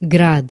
град.